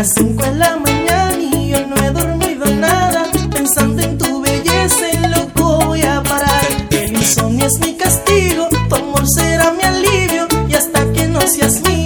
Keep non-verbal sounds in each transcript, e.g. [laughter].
Las 5 en la mañana y yo no he dormido nada. Pensando en tu belleza, loco voy a parar. El insomnio es mi castigo, tu amor será mi alivio. Y hasta que no seas mío.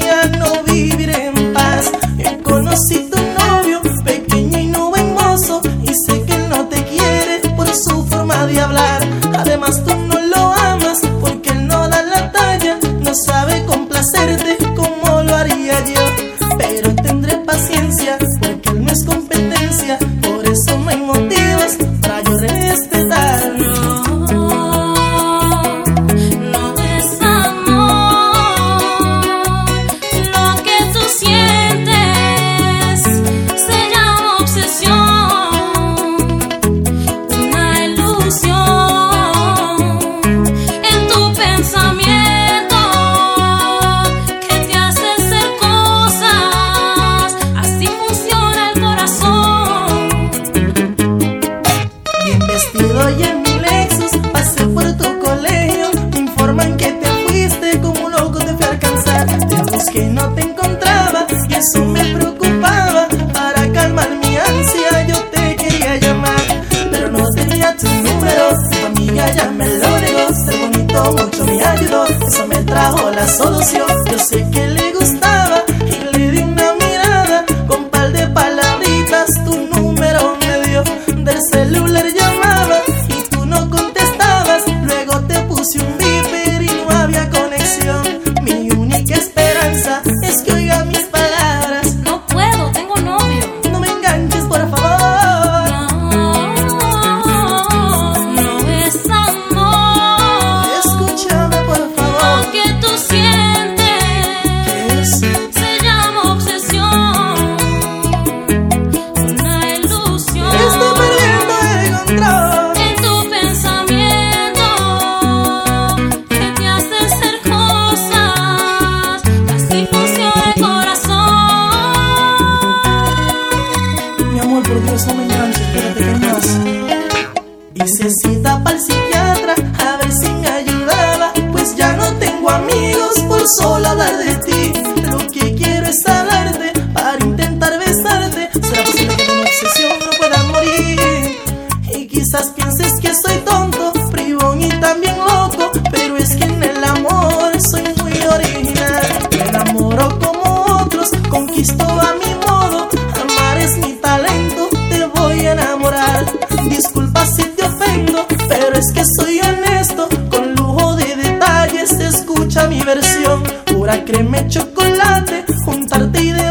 acostarte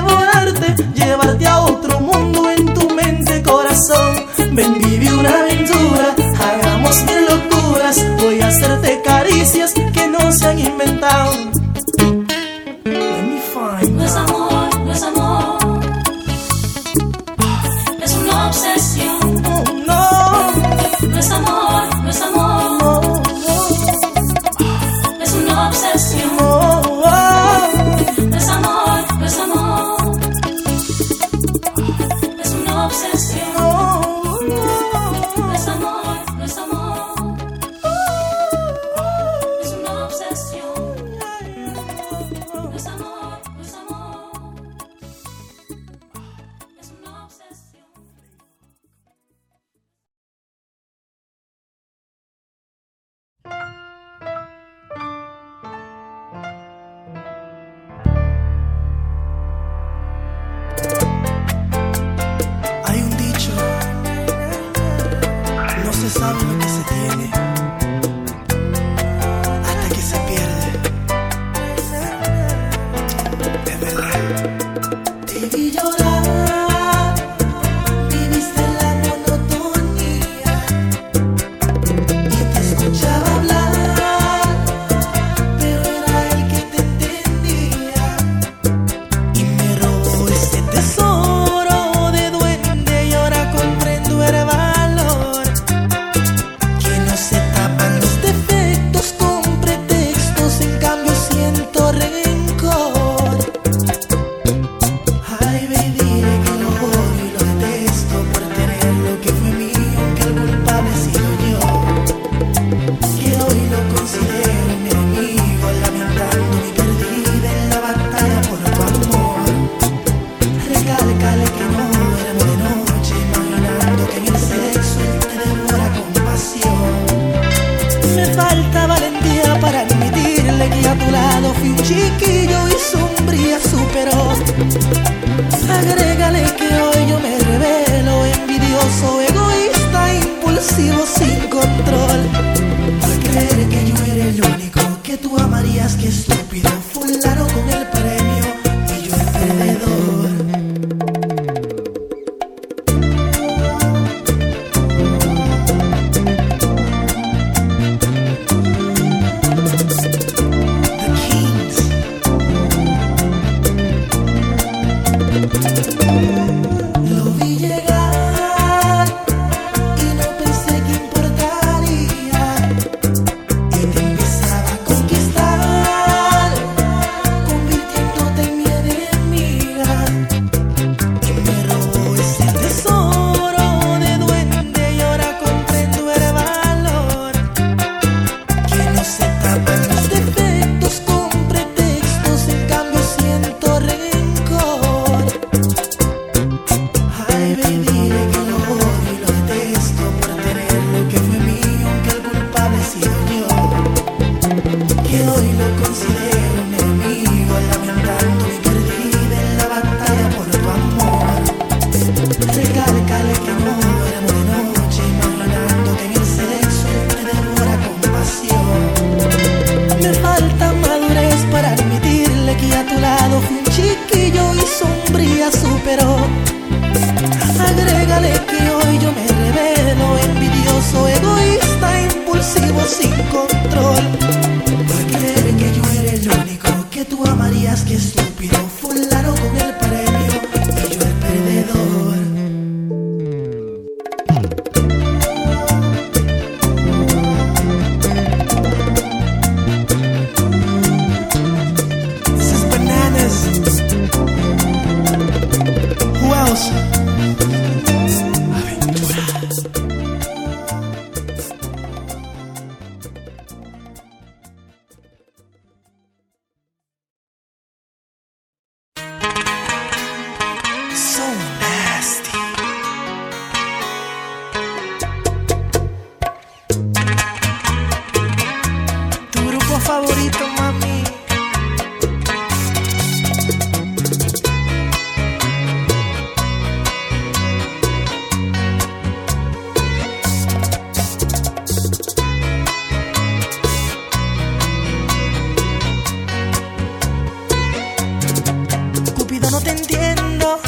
ejemplo,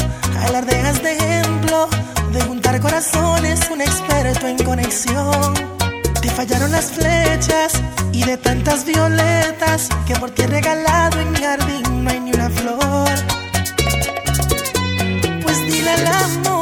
alardeas de ejemplo, de juntar corazones, un experto en conexión. Te fallaron las flechas y de tantas violetas que por ti he regalado en mi jardín no hay ni una flor. Pues dile al amor.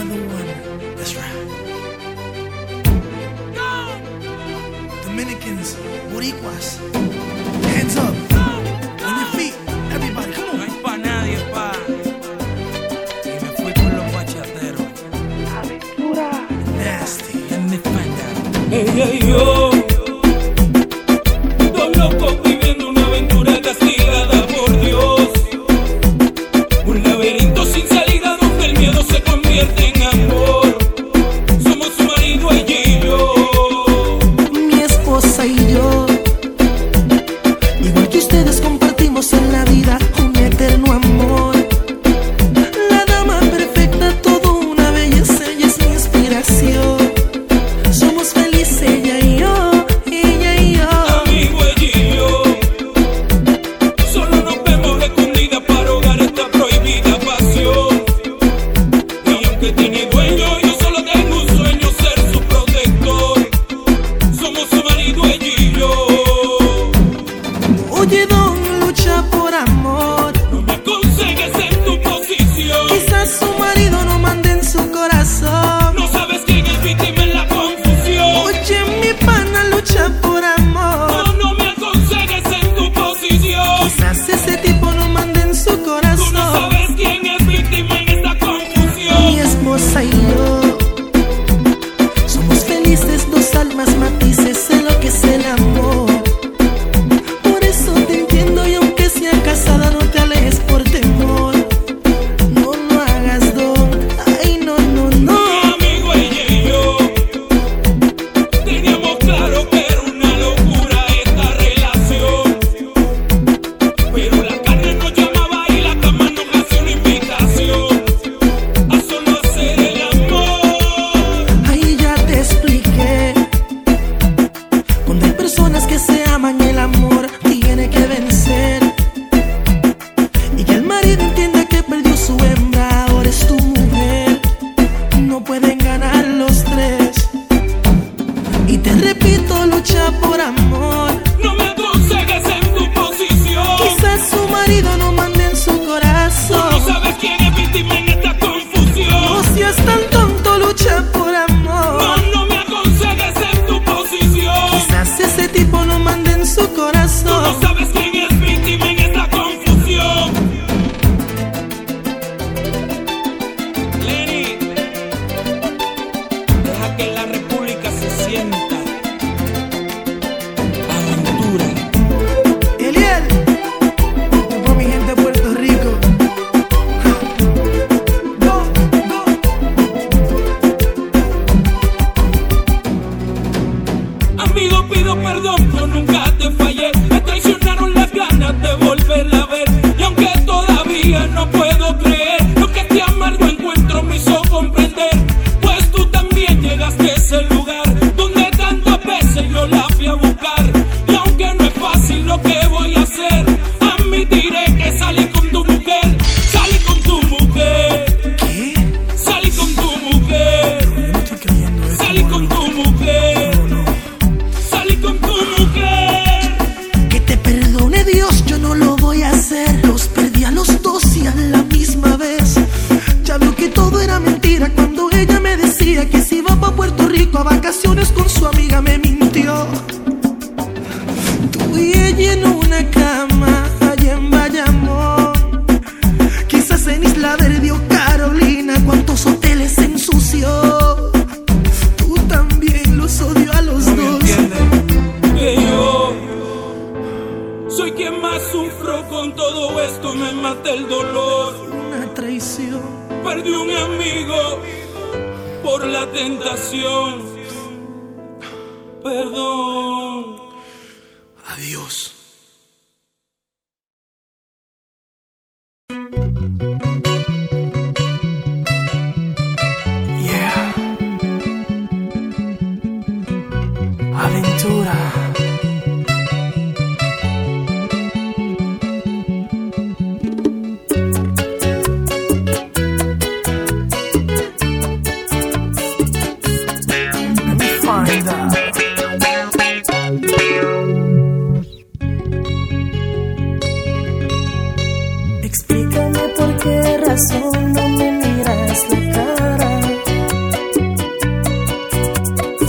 another one. That's right. Go! Dominicans, Boricuas, hands up. On your feet, everybody, come on. No es pa nadie, pa. Y me con los Nasty. Find out. Hey, hey, yo.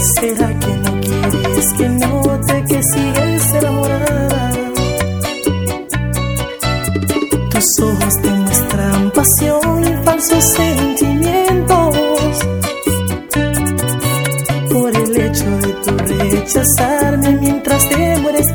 ¿Será que no quieres que note que sigues enamorada? Tus ojos te muestran pasión y falsos sentimientos. Por el hecho de tu rechazarme mientras te mueres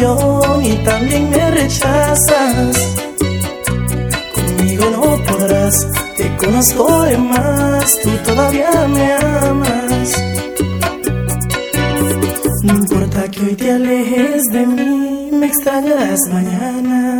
y también me rechazas. Conmigo no podrás, te conozco de más, tú todavía me amas. No importa que hoy te alejes de mí, me extrañarás mañana.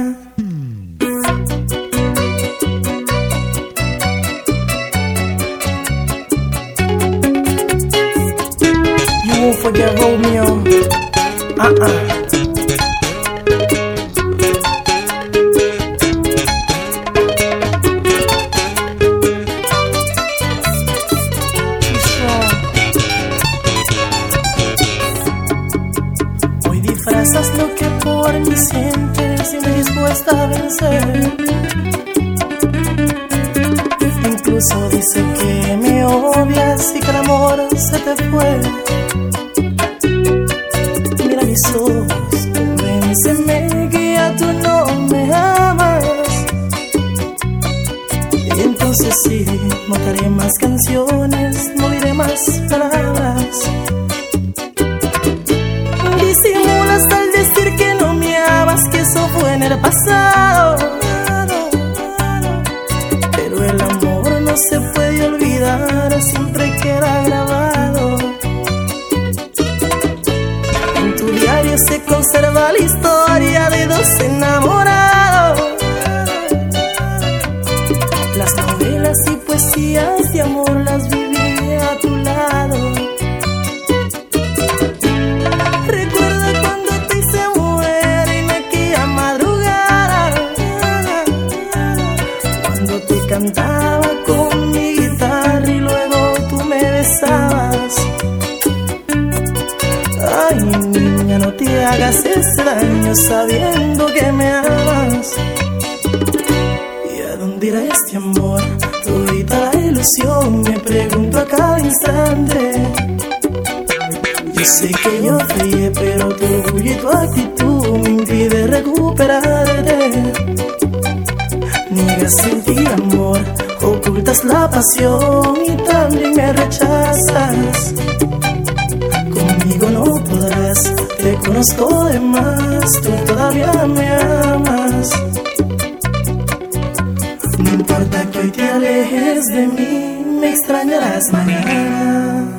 te hagas extraño sabiendo que me amas. ¿Y a dónde irá este amor? Todita la ilusión, me pregunto a cada instante. Yo sé que yo fallé, pero tu orgullo y tu actitud me impide recuperarte. Niegas en ti amor, ocultas la pasión y también me rechazas. Conozco de más, tú todavía me amas. No importa que hoy te alejes de mí, me extrañarás mañana.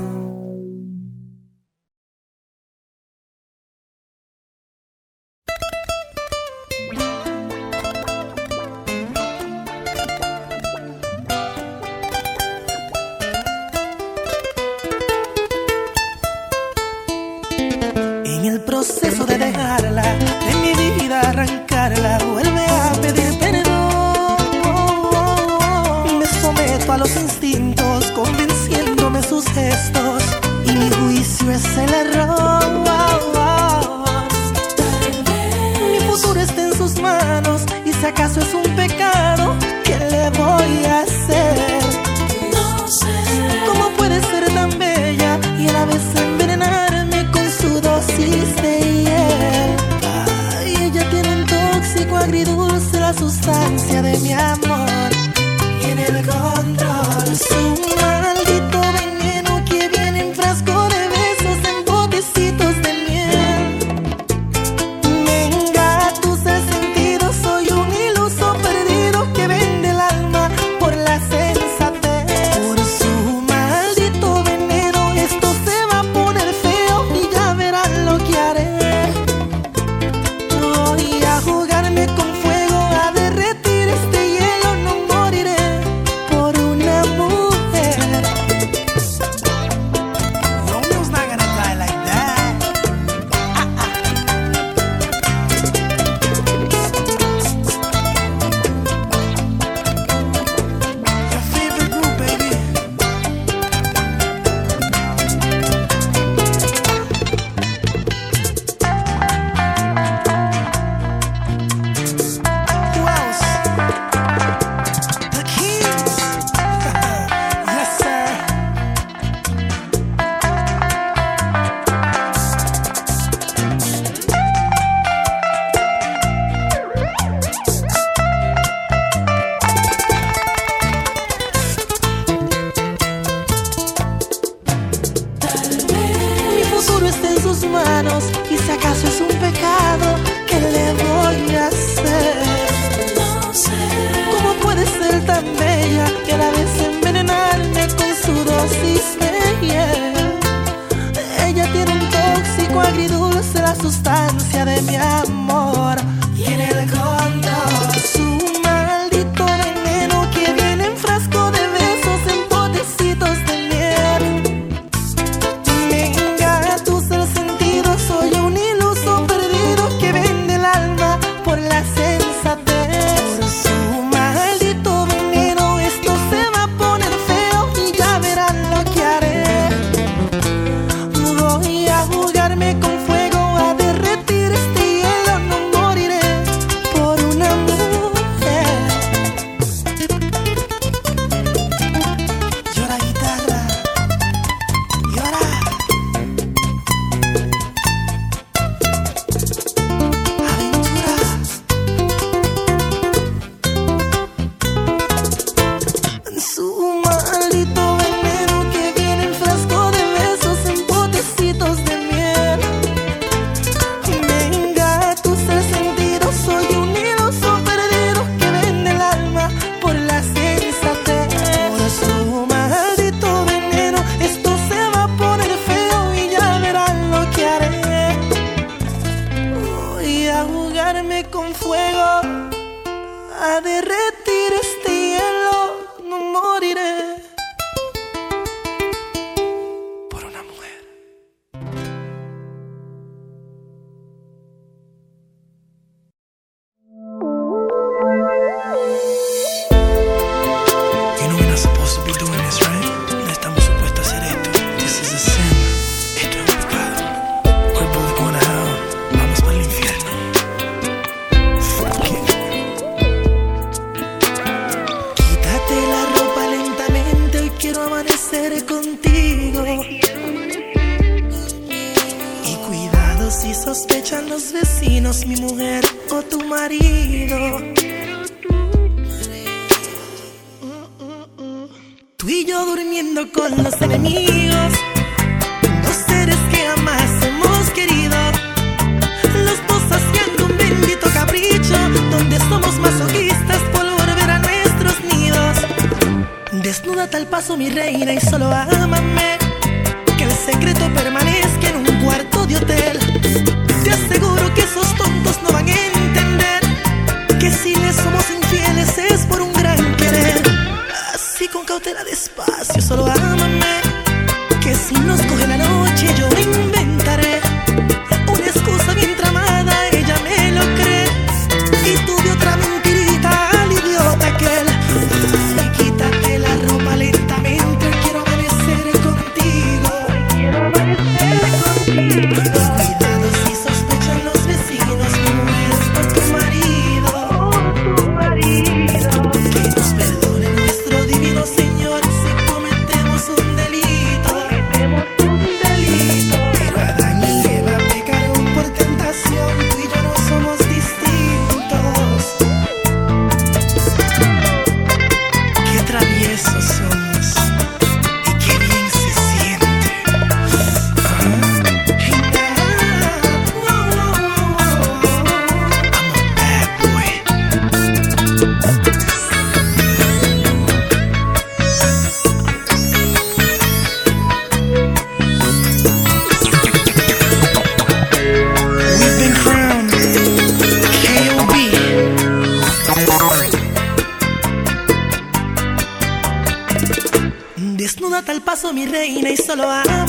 solo a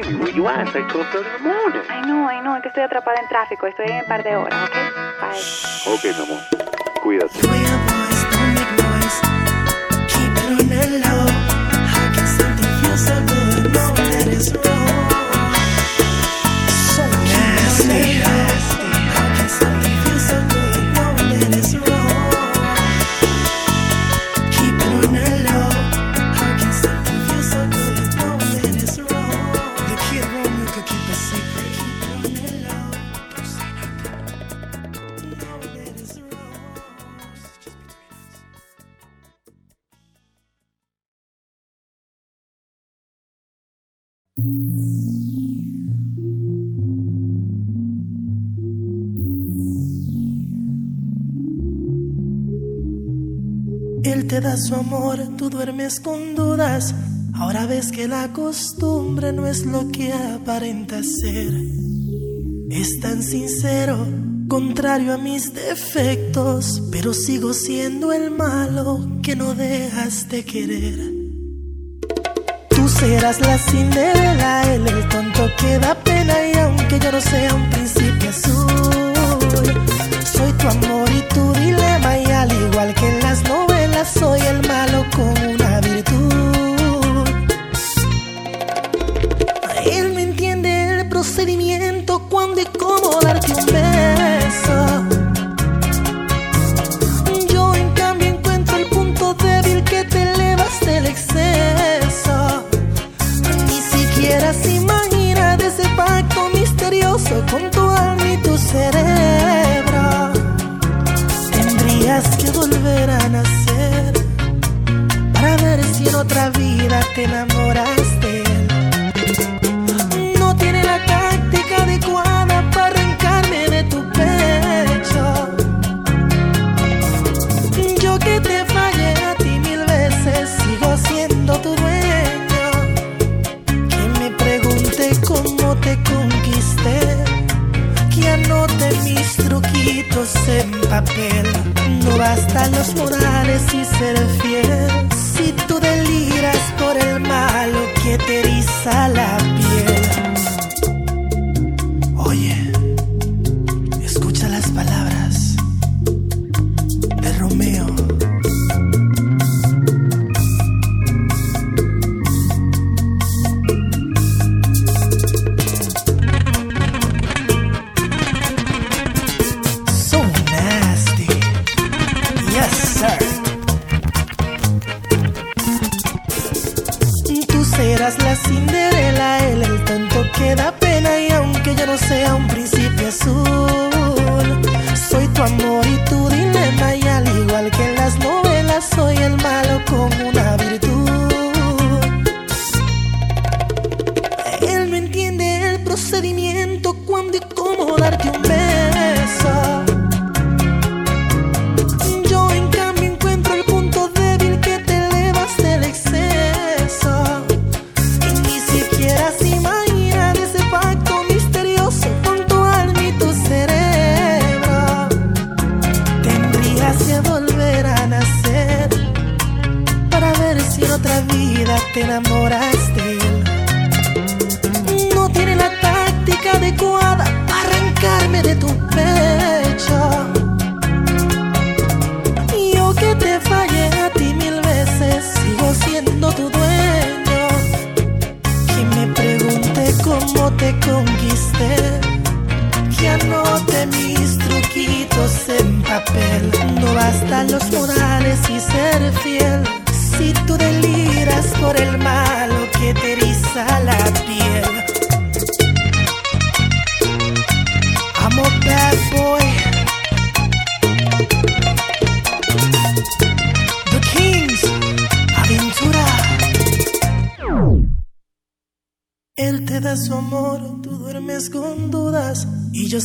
baby, where you at? It's like Ay, no, ay, no, es que estoy atrapada en tráfico. Estoy en un par de horas, ¿ok? Bye. Ok, mi amor. Cuídate. Keep it on the low. Can something feel so good. No, that wrong. te da su amor, tú duermes con dudas. Ahora ves que la costumbre no es lo que aparenta ser. Es tan sincero, contrario a mis defectos, pero sigo siendo el malo que no dejas de querer. Tú serás la cinderela, él el tonto que da pena y aunque yo no sea un príncipe azul, soy tu amor y tu dilema y al igual que soy el malo con una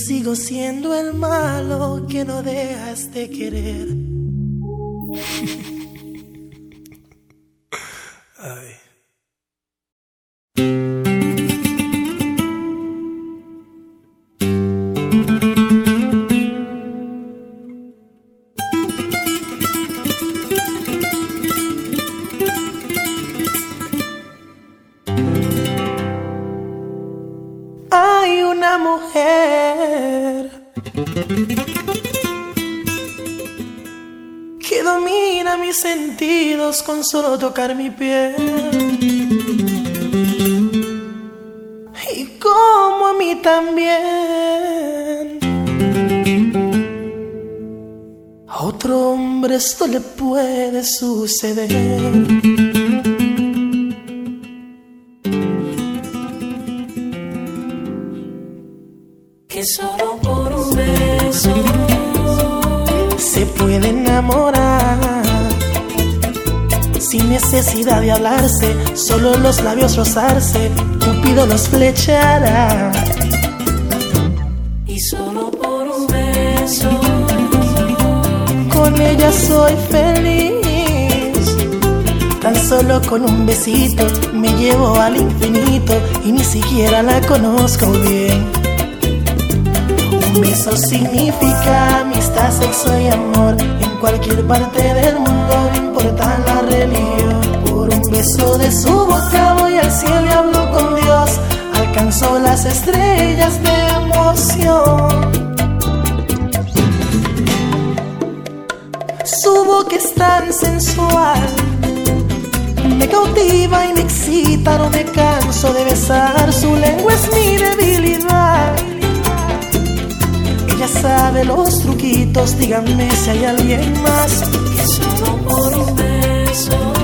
sigo siendo el malo que no dejas de querer. Mujer que domina mis sentidos con solo tocar mi piel. Y como a mí también. A otro hombre esto le puede suceder. Necesidad de hablarse, solo los labios rozarse, Cupido los flechará. y solo por un beso Con ella soy feliz, tan solo con un besito me llevo al infinito y ni siquiera la conozco bien. Un beso significa amistad, sexo y amor. En cualquier parte del mundo, no importa la religión. Un beso de su boca voy al cielo y hablo con Dios. Alcanzó las estrellas de emoción. Su boca es tan sensual. Me cautiva y me excita, no me canso de besar. Su lengua es mi debilidad. Ella sabe los truquitos, díganme si hay alguien más que solo por un beso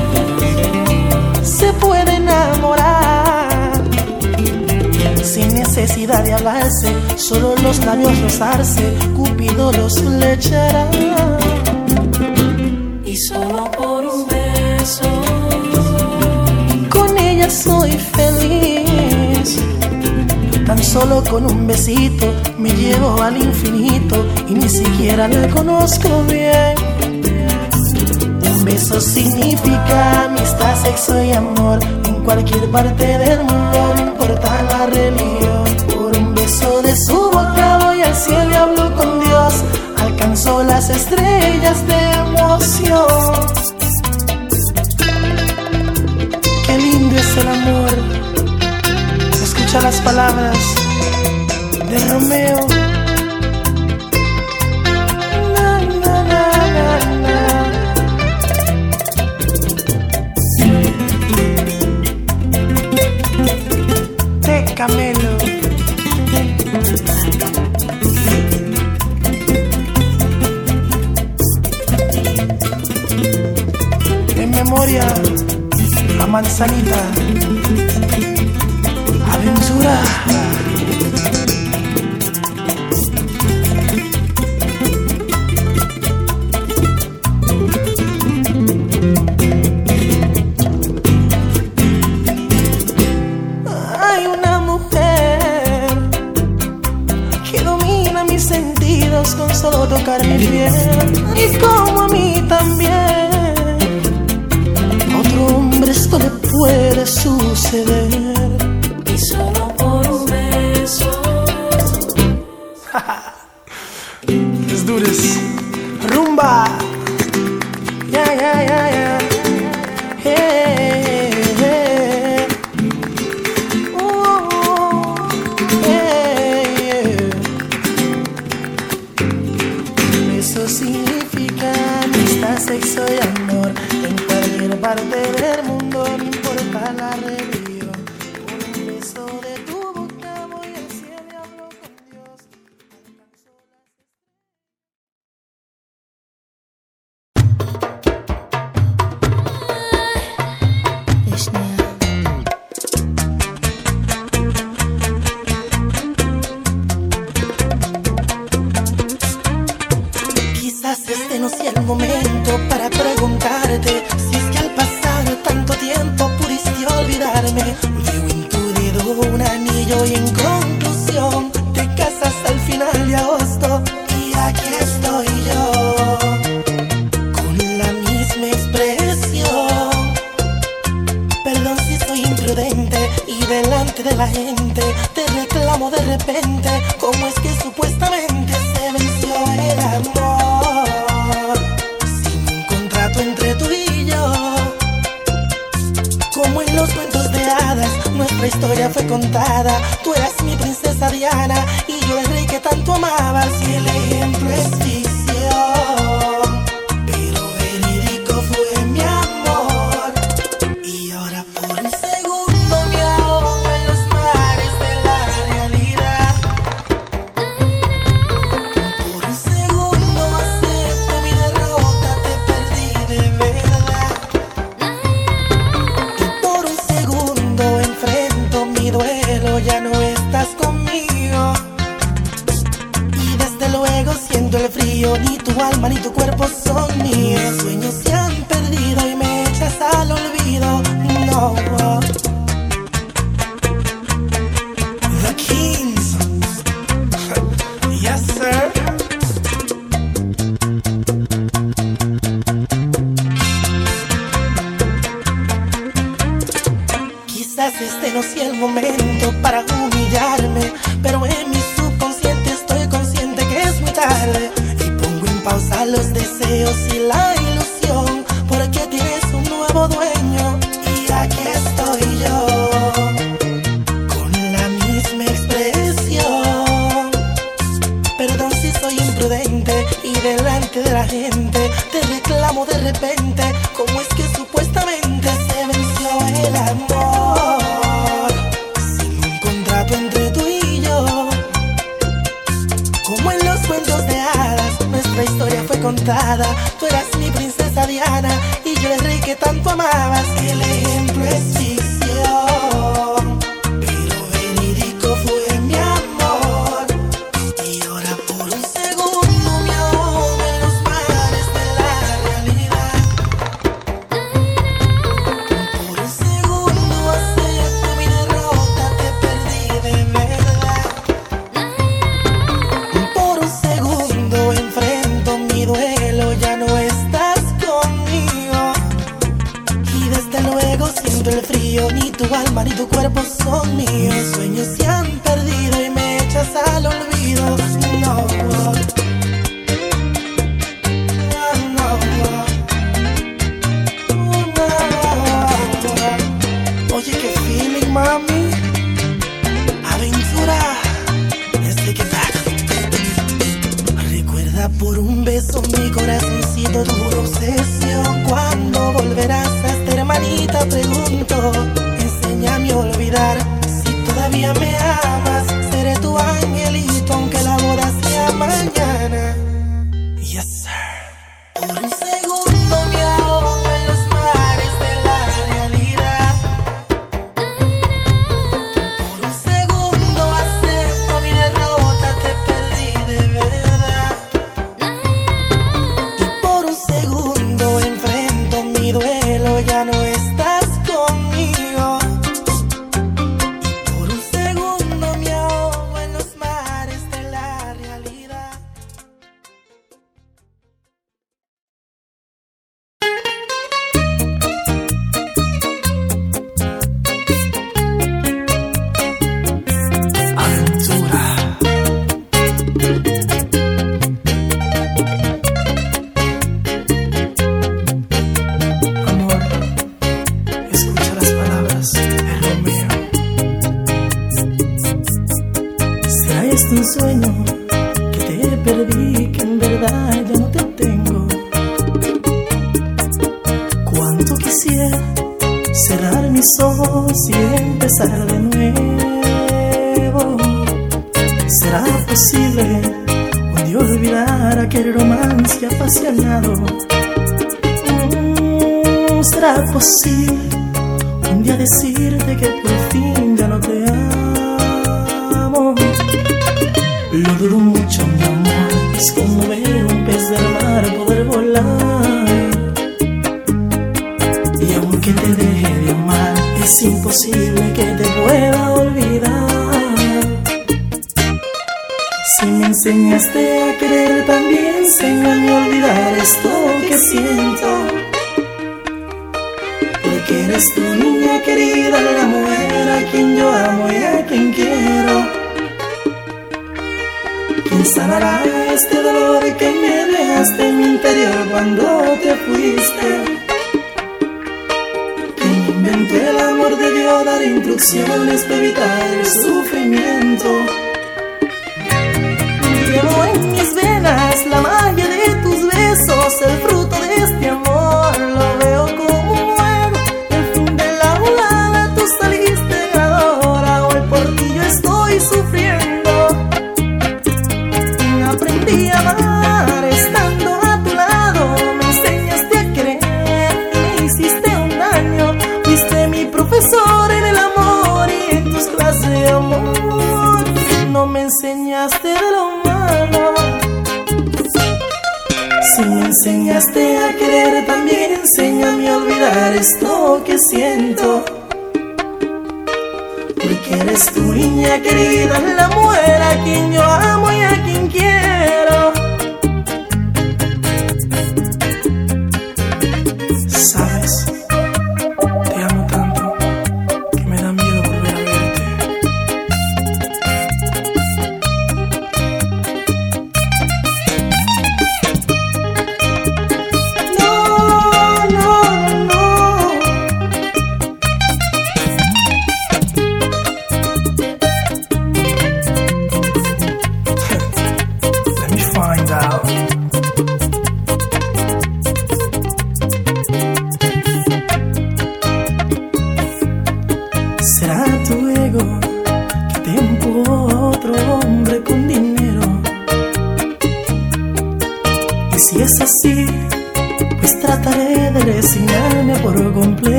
necesidad de hablarse, solo los labios rozarse, Cupido los flechará. y solo por un beso Con ella soy feliz. Tan solo con un besito me llevo al infinito y ni siquiera la conozco bien. Un beso significa amistad, sexo y amor. En cualquier parte del mundo, no importa la religión. las estrellas de emoción. Qué lindo es el amor. Escucha las palabras de Romeo. Camelo. manzanita. Aventura. Hay una mujer que domina mis sentidos con solo tocar mi y como a mí también esto me puede suceder. Y solo por un beso. [laughs] Les dures. Rumba. Yeah, yeah. Yeah. Rihanna. você.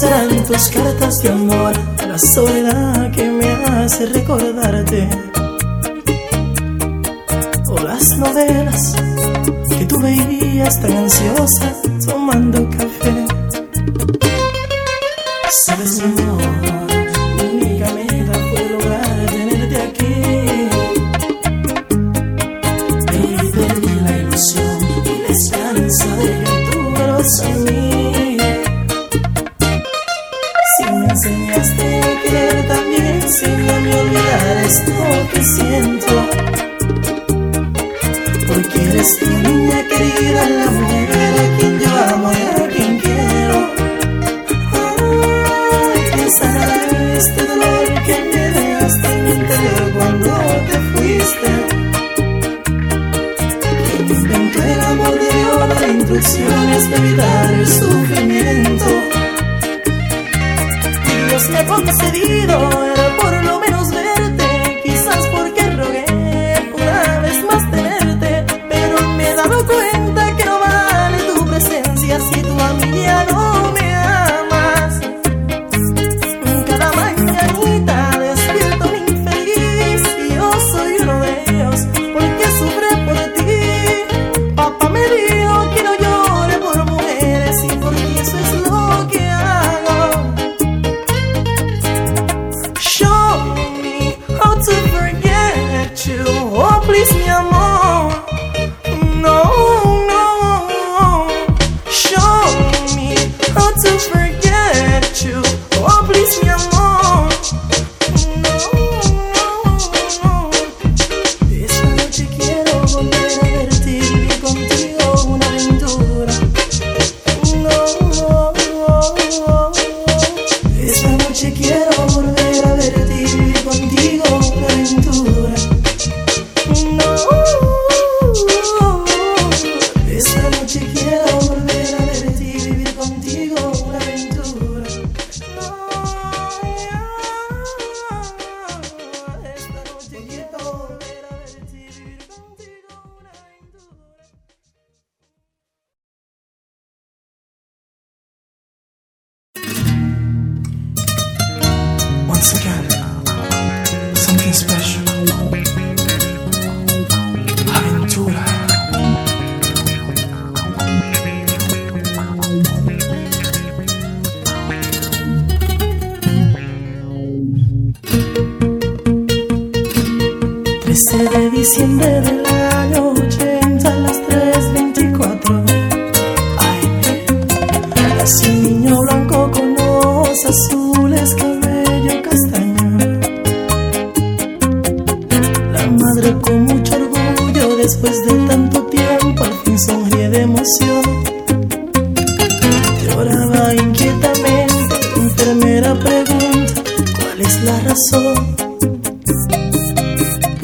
serán tus cartas de amor, la soledad que me hace recordarte. O las novelas que tú veías tan ansiosa tomando café. Sabes, amor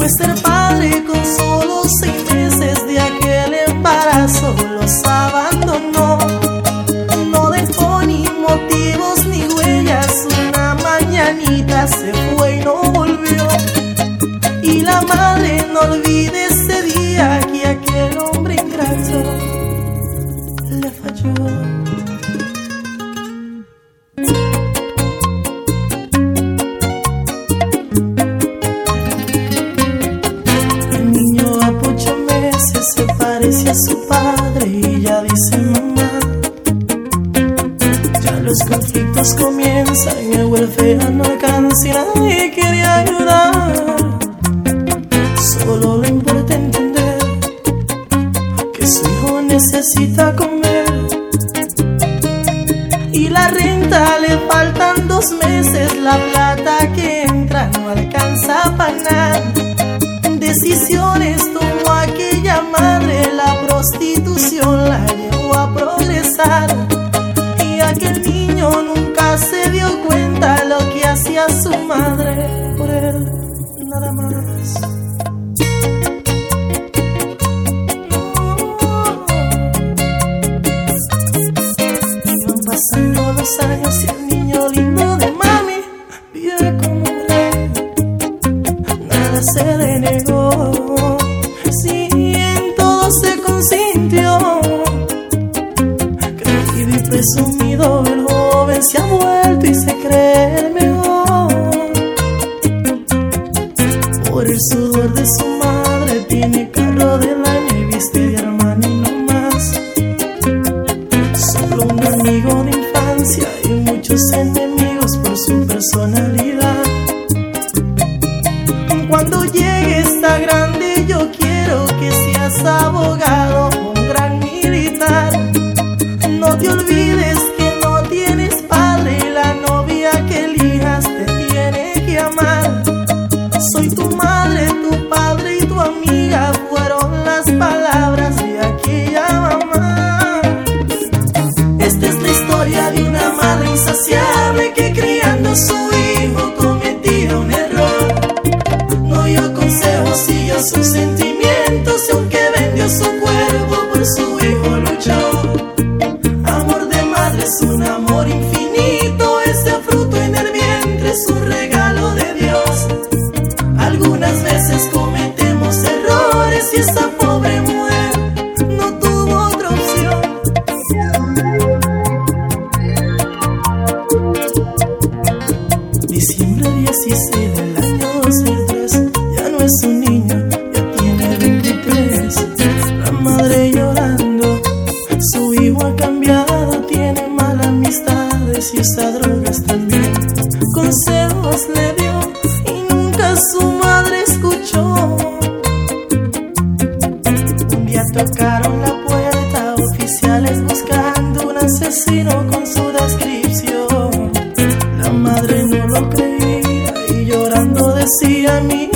fue ser padre con solo seis meses de aquel embarazo. un asesino con su descripción. La madre no lo creía y llorando decía mi